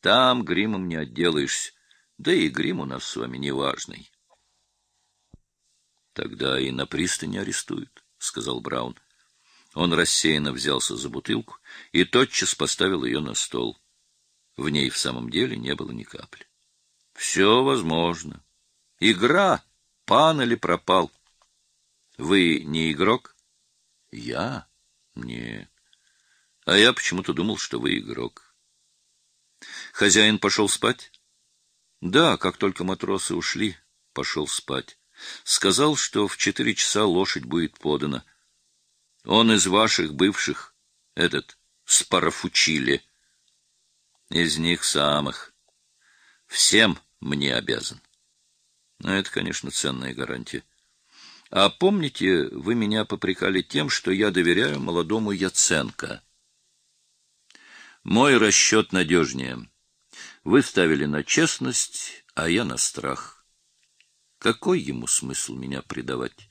Там гримом не отделаешься, да и грим у нас с вами неважный. — Тогда и на пристани арестуют, — сказал Браун. Он рассеянно взялся за бутылку и тотчас поставил ее на стол. В ней в самом деле не было ни капли. — Все возможно. Игра, пан или пропал. Вы не игрок? — Я? Нет. А я почему-то думал, что вы игрок. Хозяин пошел спать? Да, как только матросы ушли, пошел спать. Сказал, что в четыре часа лошадь будет подана. Он из ваших бывших, этот, спарафучили. Из них самых. Всем мне обязан. Но это, конечно, ценная гарантия. А помните, вы меня попрекали тем, что я доверяю молодому Яценко? Мой расчет надежнее. Вы ставили на честность, а я на страх. Какой ему смысл меня предавать?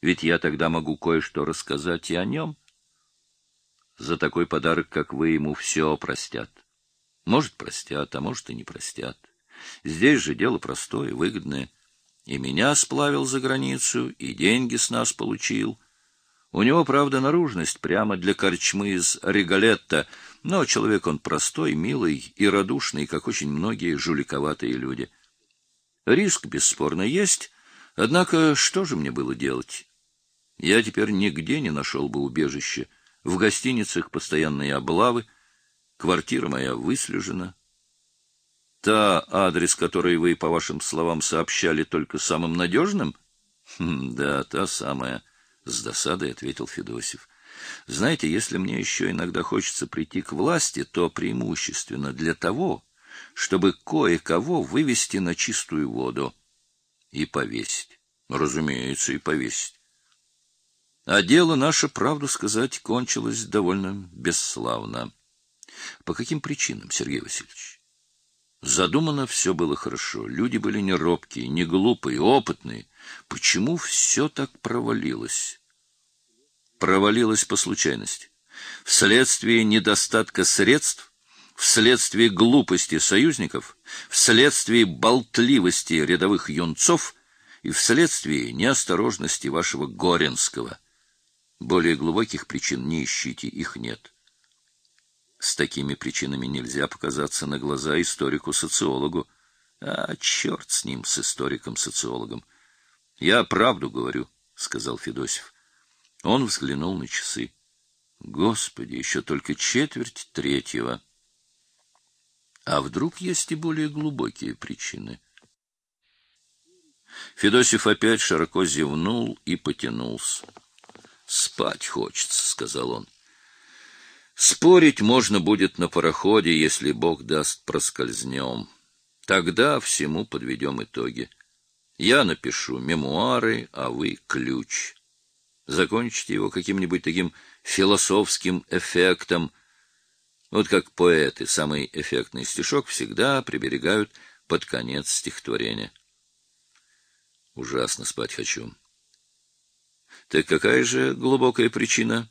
Ведь я тогда могу кое-что рассказать и о нем. За такой подарок, как вы, ему все простят. Может, простят, а может, и не простят. Здесь же дело простое, выгодное. И меня сплавил за границу, и деньги с нас получил. У него, правда, наружность прямо для корчмы из Регалетта, но человек он простой, милый и радушный, как очень многие жуликоватые люди. Риск, бесспорно, есть, однако что же мне было делать? Я теперь нигде не нашел бы убежища. В гостиницах постоянные облавы, квартира моя выслежена. Та адрес, который вы, по вашим словам, сообщали только самым надежным? Хм, да, та самая, — с досадой ответил Федосев. Знаете, если мне еще иногда хочется прийти к власти, то преимущественно для того, чтобы кое-кого вывести на чистую воду и повесить. Разумеется, и повесить. А дело наше, правду сказать, кончилось довольно бесславно. По каким причинам, Сергей Васильевич? Задумано все было хорошо, люди были не робкие, не глупые, опытные. Почему все так провалилось? Провалилось по случайности. Вследствие недостатка средств, вследствие глупости союзников, вследствие болтливости рядовых юнцов и вследствие неосторожности вашего Горенского. Более глубоких причин не ищите, их нет. С такими причинами нельзя показаться на глаза историку-социологу. А черт с ним, с историком-социологом. Я правду говорю, — сказал Федосев. Он взглянул на часы. Господи, еще только четверть третьего. А вдруг есть и более глубокие причины? Федосев опять широко зевнул и потянулся. Спать хочется, сказал он. Спорить можно будет на пароходе, если Бог даст проскользнем. Тогда всему подведем итоги. Я напишу мемуары, а вы ключ. Закончите его каким-нибудь таким философским эффектом. Вот как поэты самый эффектный стишок всегда приберегают под конец стихотворения. Ужасно спать хочу. Так какая же глубокая причина?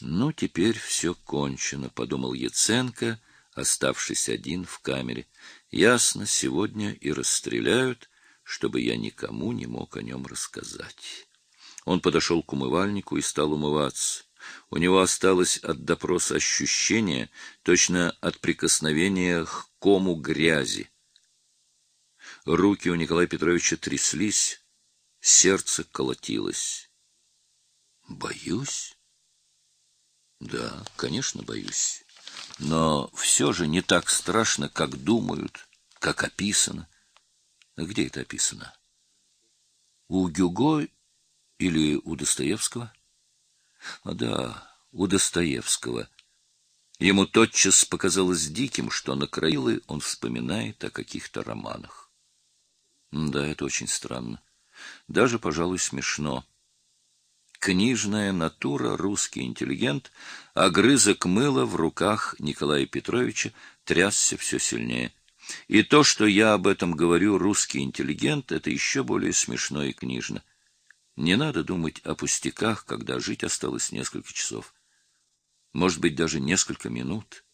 Ну, теперь все кончено, подумал Яценко, оставшись один в камере. Ясно, сегодня и расстреляют, чтобы я никому не мог о нем рассказать. Он подошел к умывальнику и стал умываться. У него осталось от допроса ощущение, точно от прикосновения к кому грязи. Руки у Николая Петровича тряслись, Сердце колотилось. Боюсь? Да, конечно, боюсь. Но все же не так страшно, как думают, как описано. А где это описано? У Гюго или у Достоевского? А да, у Достоевского. Ему тотчас показалось диким, что на Краилы он вспоминает о каких-то романах. Да, это очень странно даже, пожалуй, смешно. Книжная натура, русский интеллигент, огрызок мыла в руках Николая Петровича трясся все сильнее. И то, что я об этом говорю, русский интеллигент, это еще более смешно и книжно. Не надо думать о пустяках, когда жить осталось несколько часов. может быть, даже несколько минут.